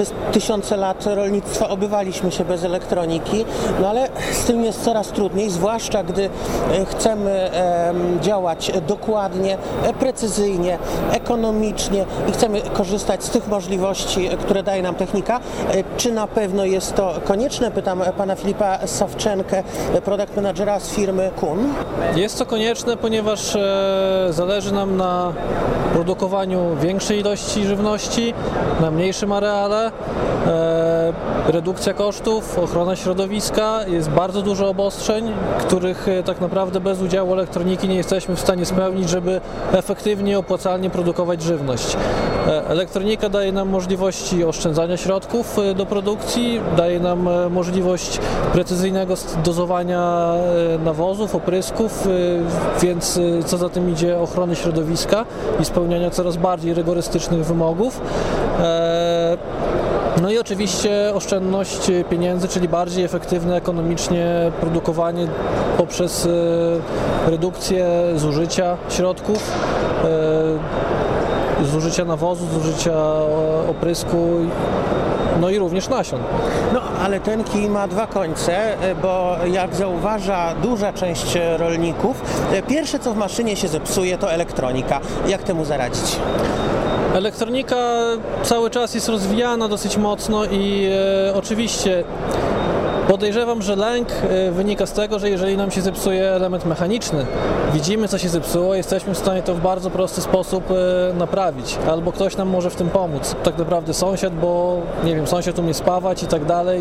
przez tysiące lat rolnictwa obywaliśmy się bez elektroniki, no ale z tym jest coraz trudniej, zwłaszcza gdy e, chcemy em, działać dokładnie, precyzyjnie, ekonomicznie i chcemy korzystać z tych możliwości, e, które daje nam technika. E, Czy na pewno jest to konieczne? Pytam pana Filipa Sawczenkę, product managera z firmy Kun. Jest to konieczne, ponieważ zależy nam na produkowaniu większej ilości żywności na mniejszym areale. E, redukcja kosztów, ochrona środowiska, jest bardzo dużo obostrzeń, których e, tak naprawdę bez udziału elektroniki nie jesteśmy w stanie spełnić, żeby efektywnie, opłacalnie produkować żywność. E, Elektronika daje nam możliwości oszczędzania środków do produkcji, daje nam możliwość precyzyjnego dozowania nawozów, oprysków, więc co za tym idzie ochrony środowiska i spełniania coraz bardziej rygorystycznych wymogów. No i oczywiście oszczędność pieniędzy, czyli bardziej efektywne ekonomicznie produkowanie poprzez e, redukcję zużycia środków, e, zużycia nawozu, zużycia e, oprysku, no i również nasion. No, ale ten kij ma dwa końce, bo jak zauważa duża część rolników, pierwsze co w maszynie się zepsuje to elektronika. Jak temu zaradzić? Elektronika cały czas jest rozwijana dosyć mocno i e, oczywiście podejrzewam, że lęk e, wynika z tego, że jeżeli nam się zepsuje element mechaniczny, widzimy co się zepsuło, jesteśmy w stanie to w bardzo prosty sposób e, naprawić, albo ktoś nam może w tym pomóc. Tak naprawdę sąsiad, bo nie wiem, sąsiad umie spawać i tak dalej,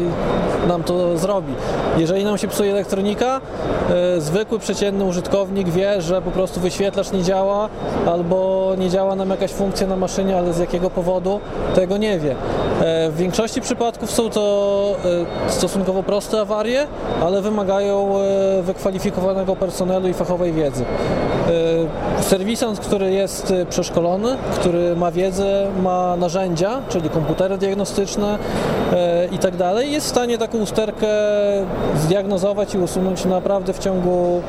nam to zrobi. Jeżeli nam się psuje elektronika, e, zwykły przeciętny użytkownik wie, że po prostu wyświetlacz nie działa, albo nie działa nam jakaś funkcja na maszynie, ale z jakiego powodu, tego nie wie. W większości przypadków są to stosunkowo proste awarie, ale wymagają e, wykwalifikowanego personelu i fachowej wiedzy. E, Serwisant, który jest e, przeszkolony, który ma wiedzę, ma narzędzia, czyli komputery diagnostyczne i tak dalej, jest w stanie taką usterkę zdiagnozować i usunąć naprawdę w ciągu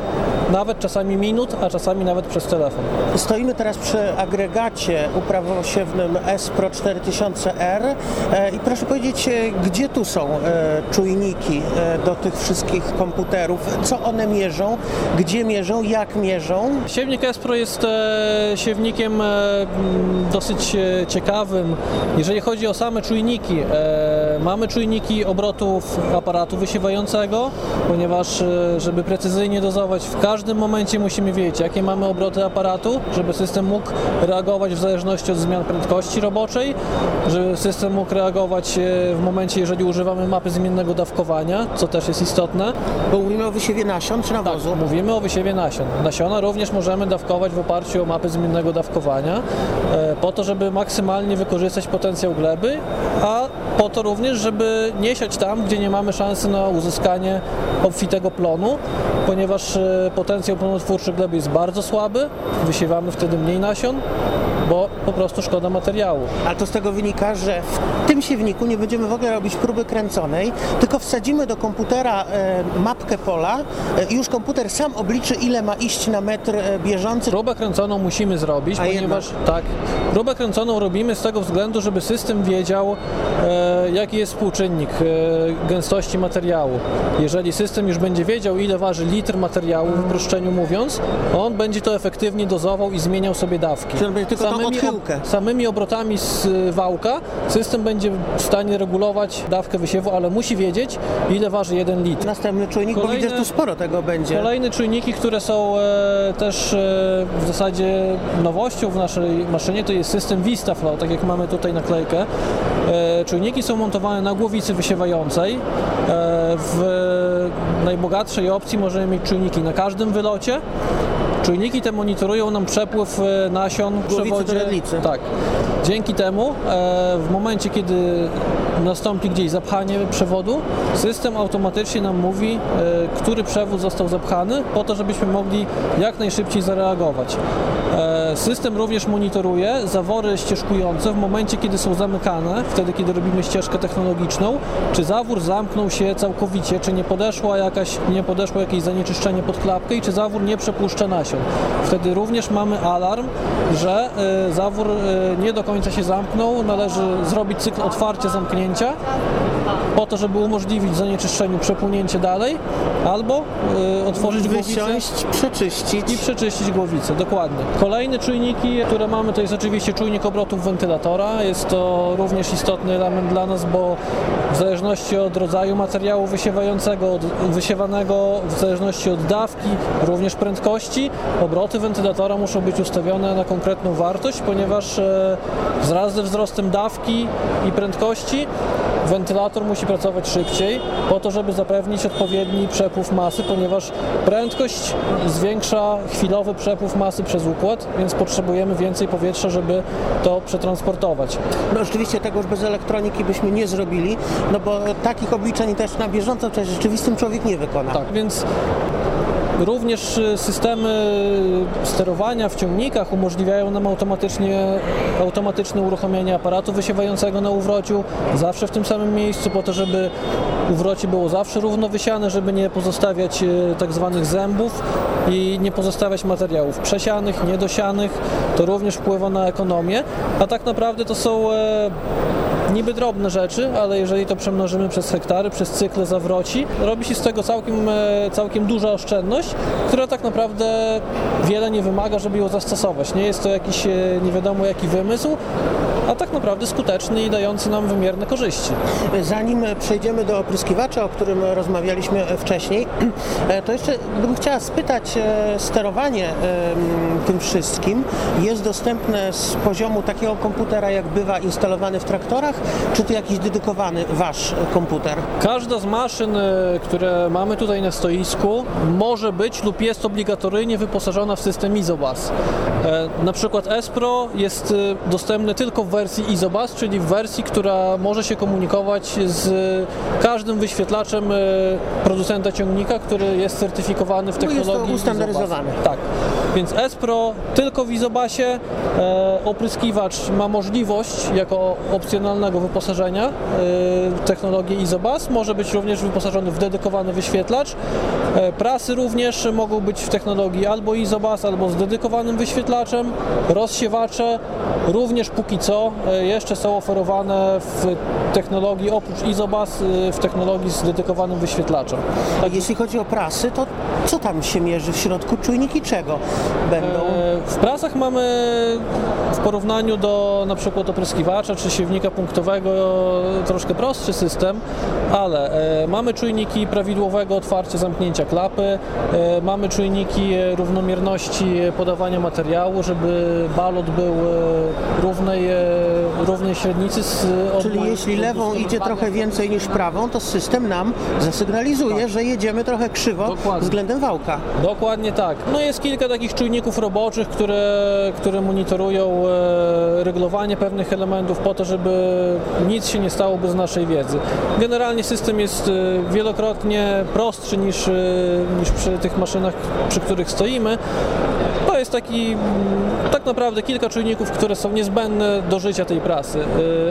nawet czasami minut, a czasami nawet przez telefon. Stoimy teraz przy agregacie uprawosiewnym S-Pro 4000R e, i proszę powiedzieć, e, gdzie tu są e, czujniki e, do tych wszystkich komputerów? Co one mierzą? Gdzie mierzą? Jak mierzą? Siewnik Espro jest e, siewnikiem dosyć ciekawym. Jeżeli chodzi o same czujniki, mamy czujniki obrotów aparatu wysiewającego, ponieważ e, żeby precyzyjnie dozować w każdym momencie musimy wiedzieć jakie mamy obroty aparatu, żeby system mógł reagować w zależności od zmian prędkości roboczej, żeby system mógł reagować e, w momencie, jeżeli używamy mapy zmiennego dawkowania, co też jest istotne. Bo mówimy o wysiewie nasion czy nawozu? Mówimy o wysiewie nasion. Nasiona również możemy dawkować w oparciu o mapy zmiennego dawkowania, e, po to, żeby maksymalnie wykorzystać potencjał gleby, a po to również, żeby nie siać tam, gdzie nie mamy szansy na uzyskanie obfitego plonu, ponieważ e, potencjał plonotwórczy gleby jest bardzo słaby, wysiewamy wtedy mniej nasion, bo po prostu szkoda materiału. Ale to z tego wynika, że w tym siewniku nie będziemy w ogóle robić próby kręconej, tylko wsadzimy do komputera e, mapkę pola e, i już komputer sam obliczy, ile ma iść na metr bieżący. Próbę kręconą musimy zrobić, A ponieważ tak, próbę kręconą robimy z tego względu, żeby system wiedział, e, jaki jest współczynnik e, gęstości materiału. Jeżeli system już będzie wiedział, ile waży litr materiału, w uproszczeniu mówiąc, on będzie to efektywnie dozował i zmieniał sobie dawki. Czyli będzie tylko tą odchyłkę. samymi obrotami z y, wałka system będzie w stanie regulować dawkę wysiewu, ale musi wiedzieć, ile waży jeden litr. Następny czujnik, bo Kolejne- widzę, że tu sporo tego będzie. Kolejne czujniki, które są e, też e, w zasadzie nowością w naszej maszynie, to jest system VistaFlow, tak jak mamy tutaj naklejkę. E, czujniki są montowane na głowicy wysiewającej. E, w najbogatszej opcji możemy mieć czujniki na każdym wylocie. Czujniki te monitorują nam przepływ e, nasion w przewodzie. Tak. Dzięki temu w momencie, kiedy nastąpi gdzieś zapchanie przewodu, system automatycznie nam mówi, który przewód został zapchany, po to, żebyśmy mogli jak najszybciej zareagować. System również monitoruje zawory ścieżkujące w momencie, kiedy są zamykane, wtedy kiedy robimy ścieżkę technologiczną, czy zawór zamknął się całkowicie, czy nie podeszła jakaś, nie podeszło jakieś zanieczyszczenie pod klapkę i czy zawór nie przepuszcza nasion. Wtedy również mamy alarm, że e, zawór e, nie do końca się zamknął, należy zrobić cykl otwarcia-zamknięcia po to, żeby umożliwić zanieczyszczeniu przepłynięcie dalej, albo e, otworzyć głowicę Wysiąść, przeczyścić. i przeczyścić głowicę, dokładnie. Kolejne czujniki, które mamy, to jest oczywiście czujnik obrotów wentylatora. Jest to również istotny element dla nas, bo w zależności od rodzaju materiału wysiewającego, od wysiewanego, w zależności od dawki, również prędkości, obroty wentylatora muszą być ustawione na konkretną wartość, ponieważ e, wraz ze wzrostem dawki i prędkości wentylator musi pracować szybciej po to, żeby zapewnić odpowiedni przepływ masy, ponieważ prędkość zwiększa chwilowy przepływ masy przez układ, więc potrzebujemy więcej powietrza, żeby to przetransportować. No oczywiście tego już bez elektroniki byśmy nie zrobili, no bo takich obliczeń też na bieżąco przecież rzeczywistym człowiek nie wykona. Tak, więc również y, systemy sterowania w ciągnikach umożliwiają nam automatycznie, automatyczne uruchomienie aparatu wysiewającego na uwrociu, zawsze w tym samym miejscu, po to, żeby uwrocie było zawsze równo wysiane, żeby nie pozostawiać y, tak zwanych zębów i nie pozostawiać materiałów przesianych, niedosianych. To również wpływa na ekonomię, a tak naprawdę to są e, niby drobne rzeczy, ale jeżeli to przemnożymy przez hektary, przez cykle zawroci, robi się z tego całkiem, e, całkiem duża oszczędność, która tak naprawdę wiele nie wymaga, żeby ją zastosować. Nie jest to jakiś e, nie wiadomo jaki wymysł, a tak naprawdę skuteczny i dający nam wymierne korzyści. Zanim przejdziemy do opryskiwacza, o którym rozmawialiśmy wcześniej, e, to jeszcze bym chciała spytać, sterowanie tym wszystkim jest dostępne z poziomu takiego komputera, jak bywa instalowany w traktorach, czy to jakiś dedykowany wasz komputer? Każda z maszyn, e, które mamy tutaj na stoisku, może być lub jest obligatoryjnie wyposażona w system Isobus. E, Na przykład S-Pro jest e, dostępny tylko w wersji Isobus, czyli w wersji, która może się komunikować z każdym wyświetlaczem e, producenta ciągnika, który jest certyfikowany w No jest to technologii. Isobus. Tak, więc S-Pro tylko w Isobusie, e, opryskiwacz ma możliwość jako opcjonalnego wyposażenia e, technologię Isobus, może być również wyposażony w dedykowany wyświetlacz. E, prasy również mogą być w technologii albo Isobus, albo z dedykowanym wyświetlaczem. Rozsiewacze również póki co jeszcze są oferowane w technologii oprócz Isobus, e, w technologii z dedykowanym wyświetlaczem. A jeśli chodzi o prasy, to co tam się mierzy w środku? Czujniki czego będą? E, W prasach mamy w porównaniu do na przykład opryskiwacza czy siewnika punktowego troszkę prostszy system, ale e, mamy czujniki prawidłowego otwarcia zamknięcia klapy, e, mamy czujniki równomierności podawania materiału, żeby balot był równej, równej średnicy z Czyli jeśli lewą idzie trochę więcej niż prawą, to system nam zasygnalizuje, że jedziemy trochę krzywo Dokładnie. względem wałka. Dokładnie tak. No jest kilka takich czujników roboczych, które, które monitorują e, reglowanie pewnych elementów po to, żeby nic się nie stało bez naszej wiedzy. Generalnie system jest e, wielokrotnie prostszy niż, e, niż przy tych maszynach, przy których stoimy. To jest taki mm, tak naprawdę kilka czujników, które są niezbędne do życia tej prasy,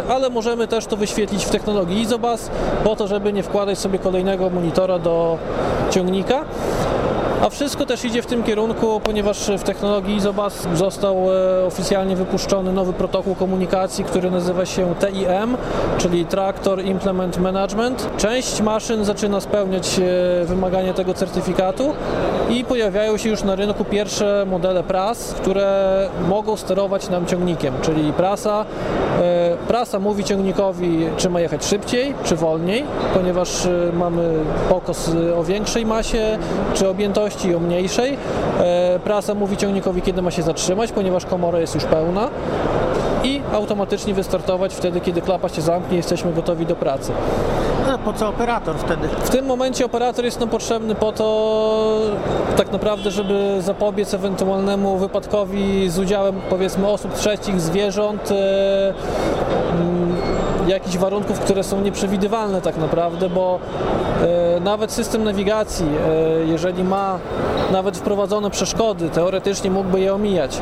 ale możemy też to wyświetlić w technologii Isobus po to, żeby nie wkładać sobie kolejnego monitora do ciągnika. A wszystko też idzie w tym kierunku, ponieważ w technologii Isobus został e, oficjalnie wypuszczony nowy protokół komunikacji, który nazywa się TIM, czyli Tractor Implement Management. Część maszyn zaczyna spełniać e, wymagania tego certyfikatu i pojawiają się już na rynku pierwsze modele pras, które mogą sterować nam ciągnikiem, czyli prasa. e, Prasa mówi ciągnikowi, czy ma jechać szybciej, czy wolniej, ponieważ mamy pokos o większej masie, czy objętości i o mniejszej. E, Prasa mówi ciągnikowi, kiedy ma się zatrzymać, ponieważ komora jest już pełna i automatycznie wystartować wtedy, kiedy klapa się zamknie, jesteśmy gotowi do pracy. A po co operator wtedy? W tym momencie operator jest nam potrzebny po to tak naprawdę, żeby zapobiec ewentualnemu wypadkowi z udziałem powiedzmy osób trzecich, zwierząt. mm, jakichś warunków, które są nieprzewidywalne tak naprawdę, bo e, nawet system nawigacji, e, jeżeli ma nawet wprowadzone przeszkody, teoretycznie mógłby je omijać,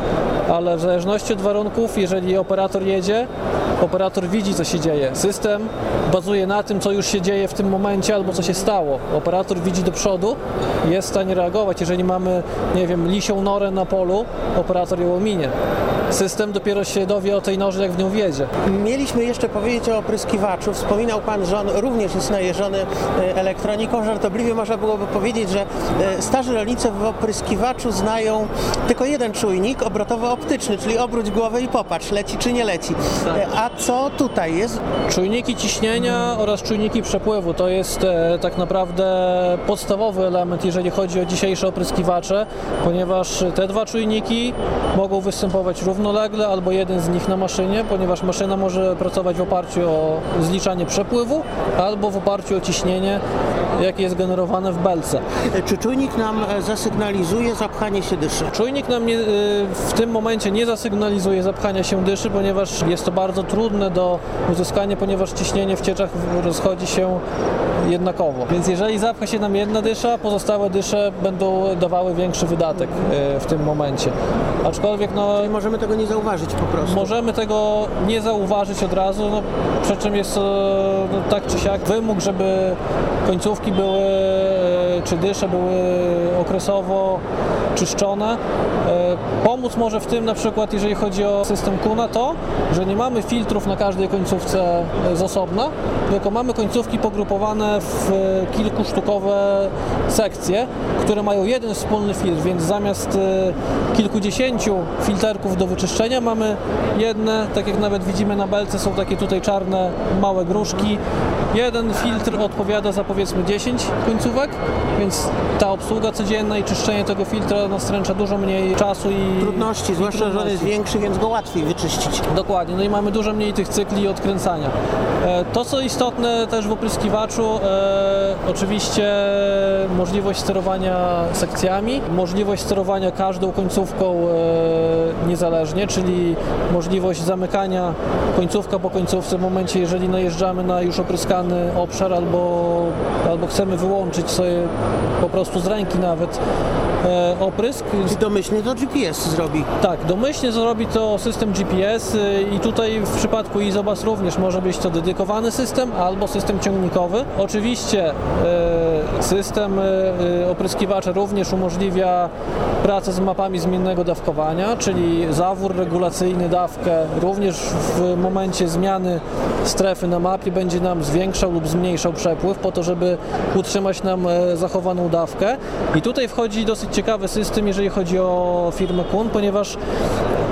ale w zależności od warunków, jeżeli operator jedzie, operator widzi, co się dzieje. System bazuje na tym, co już się dzieje w tym momencie albo co się stało. Operator widzi do przodu jest w stanie reagować. Jeżeli mamy, nie wiem, lisią norę na polu, operator ją ominie. System dopiero się dowie o tej norze, jak w nią wjedzie. Mieliśmy jeszcze powiedzieć o opryskiwaczu. Wspominał Pan, że on również jest najeżony e, elektroniką. Żartobliwie można byłoby powiedzieć, że e, starzy rolnicy w opryskiwaczu znają tylko jeden czujnik obrotowo-optyczny, czyli obróć głowę i popatrz, leci czy nie leci. E, A co tutaj jest? Czujniki ciśnienia oraz czujniki przepływu to jest tak naprawdę podstawowy element, jeżeli chodzi o dzisiejsze opryskiwacze, ponieważ te dwa czujniki mogą występować równolegle albo jeden z nich na maszynie, ponieważ maszyna może pracować w oparciu o zliczanie przepływu albo w oparciu o ciśnienie, jakie jest generowane w belce. E, Czy czujnik nam e, zasygnalizuje zapchanie się dyszy? Czujnik nam nie, y, w tym momencie nie zasygnalizuje zapchania się dyszy, ponieważ jest to bardzo trudne do uzyskania, ponieważ ciśnienie w cieczach rozchodzi się jednakowo. Więc jeżeli zapcha się nam jedna dysza, pozostałe dysze będą dawały większy wydatek w tym momencie. Aczkolwiek no, Nie możemy tego nie zauważyć po prostu. Możemy tego nie zauważyć od razu, no, przy czym jest no, tak czy siak wymóg, żeby końcówki były, e, czy dysze były okresowo czyszczone. E, Pomóc może w tym na przykład, jeżeli chodzi o system Kuna, to, że nie mamy filtrów na każdej końcówce e, z osobna, tylko mamy końcówki pogrupowane w e, kilkusztukowe sekcje, które mają jeden wspólny filtr, więc zamiast kilkudziesięciu filterków do wyczyszczenia mamy jedne, tak jak nawet widzimy na belce, są takie tutaj czarne, małe gruszki. Jeden filtr odpowiada za powiedzmy 10 końcówek, więc ta obsługa codzienna i czyszczenie tego filtra nastręcza dużo mniej czasu i Trudności, i zwłaszcza, że on jest trudności. większy, więc go łatwiej wyczyścić. Dokładnie, no i mamy dużo mniej tych cykli odkręcania. E, To, co istotne też w opryskiwaczu, e, oczywiście możliwość sterowania sekcjami, możliwość sterowania każdą końcówką e, niezależnie, czyli możliwość zamykania końcówka po końcówce w momencie, jeżeli najeżdżamy na już opryskany obszar albo, albo chcemy wyłączyć sobie po prostu z ręki nawet e, oprysk. I domyślnie to GPS zrobi. Tak, domyślnie zrobi to system GPS y, i tutaj w przypadku Izobas również może być to dedykowany system albo system ciągnikowy. Oczywiście y, system y, opryskiwacza również umożliwia pracę z mapami zmiennego dawkowania, czyli zawór regulacyjny dawkę również w momencie zmiany strefy na mapie będzie nam zwiększał lub zmniejszał przepływ po to, żeby utrzymać nam e, zachowaną dawkę. I tutaj wchodzi dosyć ciekawy system, jeżeli chodzi o firmę Kun, ponieważ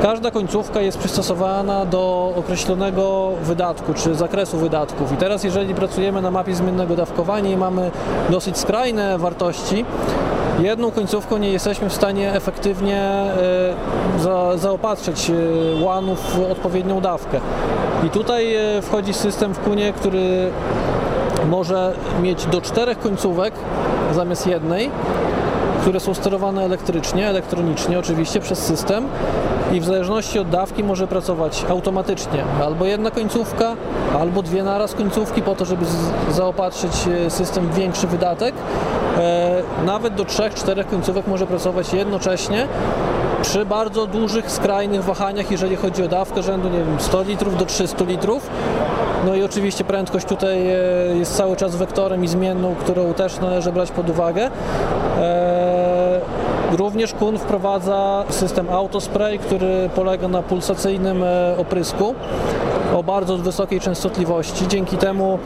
każda końcówka jest przystosowana do określonego wydatku czy zakresu wydatków. I teraz, jeżeli pracujemy na mapie zmiennego dawkowania i mamy dosyć skrajne wartości, jedną końcówką nie jesteśmy w stanie efektywnie e, za, zaopatrzyć e, łanów w odpowiednią dawkę. I tutaj e, wchodzi system w kunie, który może mieć do czterech końcówek zamiast jednej, które są sterowane elektrycznie, elektronicznie oczywiście przez system i w zależności od dawki może pracować automatycznie albo jedna końcówka, albo dwie naraz końcówki po to, żeby zaopatrzyć e, system w większy wydatek. E, Nawet do trzech, czterech końcówek może pracować jednocześnie przy bardzo dużych, skrajnych wahaniach, jeżeli chodzi o dawkę rzędu, nie wiem, 100 litrów do 300 litrów. No i oczywiście prędkość tutaj e, jest cały czas wektorem i zmienną, którą też należy brać pod uwagę. E, Również Kun wprowadza system autospray, który polega na pulsacyjnym e, oprysku o bardzo wysokiej częstotliwości. Dzięki temu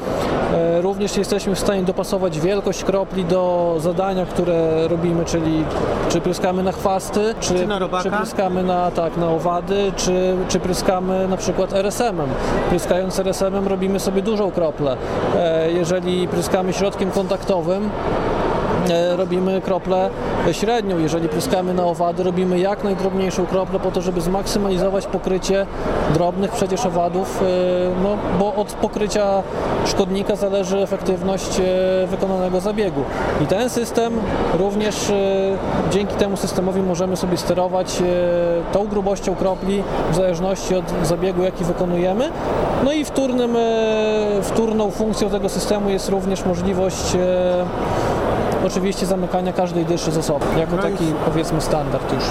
e, również jesteśmy w stanie dopasować wielkość kropli do zadania, które robimy, czyli czy pryskamy na chwasty, czy, Czy na czy pryskamy na, tak, na owady, czy, czy pryskamy na przykład RSM-em. Pryskając RSM-em robimy sobie dużą kroplę. E, Jeżeli pryskamy środkiem kontaktowym, robimy krople średnią. Jeżeli pryskamy na owady, robimy jak najdrobniejszą kroplę po to, żeby zmaksymalizować pokrycie drobnych przecież owadów, e, no, bo od pokrycia szkodnika zależy efektywność e, wykonanego zabiegu. I ten system również e, dzięki temu systemowi możemy sobie sterować tą grubością kropli w zależności od zabiegu, jaki wykonujemy. No i wtórnym, wtórną funkcją tego systemu jest również możliwość oczywiście zamykania każdej dyszy z osobna, jako No taki powiedzmy standard już.